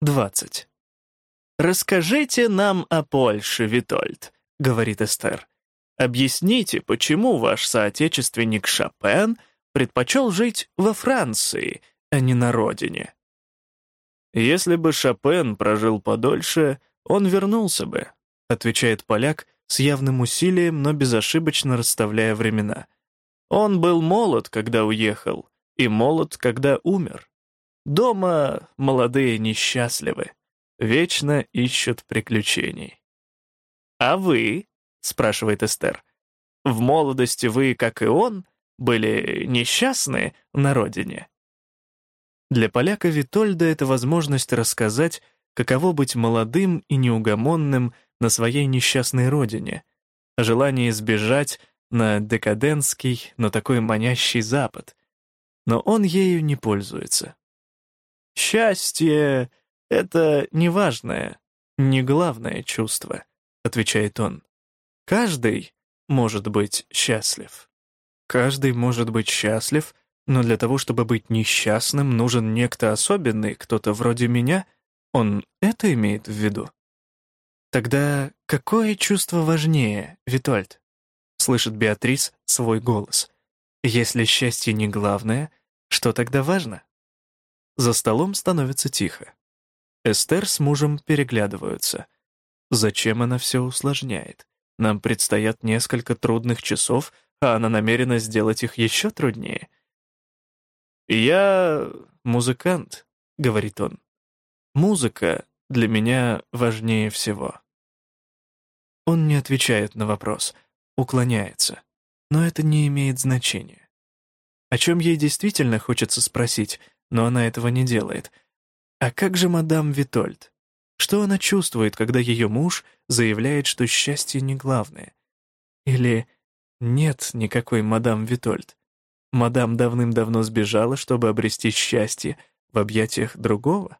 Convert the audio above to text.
20. «Расскажите нам о Польше, Витольд», — говорит Эстер. «Объясните, почему ваш соотечественник Шопен предпочел жить во Франции, а не на родине?» «Если бы Шопен прожил подольше, он вернулся бы», — отвечает поляк с явным усилием, но безошибочно расставляя времена. «Он был молод, когда уехал, и молод, когда умер. Дома молодые несчастливы, вечно ищут приключений». «А вы?» — спрашивает Эстер. «В молодости вы, как и он, были несчастны на родине?» Для поляка Витольда это возможность рассказать, каково быть молодым и неугомонным на своей несчастной родине, желание избежать на декадентский, но такой манящий Запад. Но он ею не пользуется. «Счастье — это неважное, не главное чувство», — отвечает он. «Каждый может быть счастлив. Каждый может быть счастлив, но для того, чтобы быть несчастным, нужен некто особенный, кто-то вроде меня. Он это имеет в виду?» «Тогда какое чувство важнее, Витольд?» — слышит Беатрис свой голос. «Если счастье не главное, что тогда важно?» За столом становится тихо. Эстер с мужем переглядываются. Зачем она все усложняет? Нам предстоят несколько трудных часов, а она намерена сделать их еще труднее. «Я музыкант», — говорит он. «Музыка для меня важнее всего». Он не отвечает на вопрос, уклоняется. Но это не имеет значения. О чем ей действительно хочется спросить, но она этого не делает. А как же мадам Витольд? Что она чувствует, когда ее муж заявляет, что счастье не главное? Или нет никакой мадам Витольд? Мадам давным-давно сбежала, чтобы обрести счастье в объятиях другого?